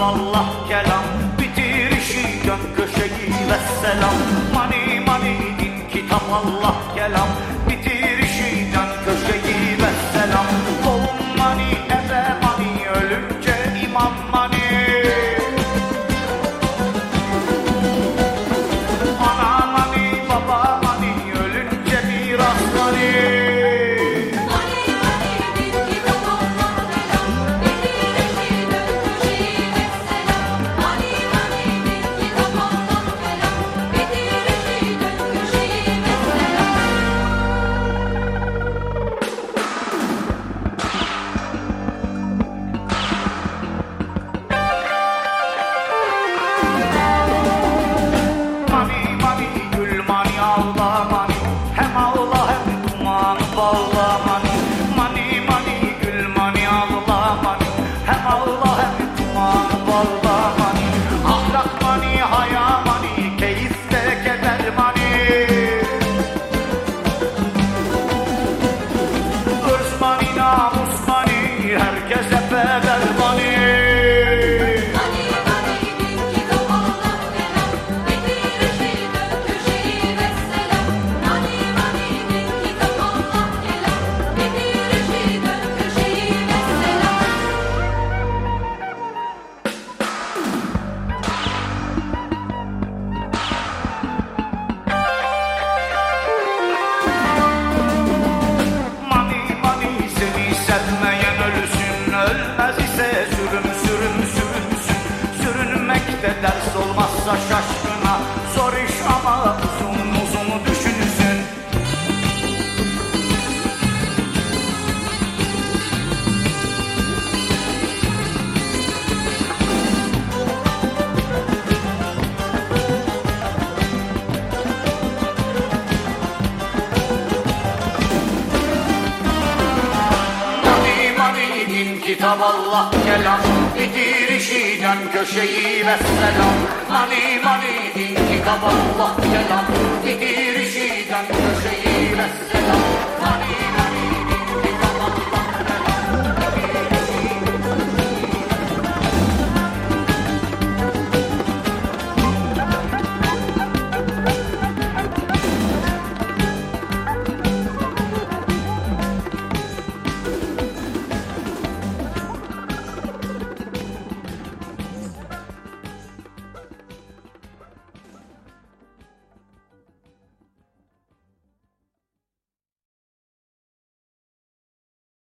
Allah kelam Bitirişi dön köşeyi ve selam. Mani mani din kitap Allah kelam Bitirişi dön bağla mani Mani gül mani mani Hem ağla hem duman bağla mani Ahlak mani haya mani Keyifte keder mani Herkese Sürünmekte ders olmazsa şaşkına. Zor iş ama uzun uzun düşünsün Mani mani din kitap Allah kelam Dön köşeyi ve selam. Mani mani din kitap Allah kelam. Bitirişi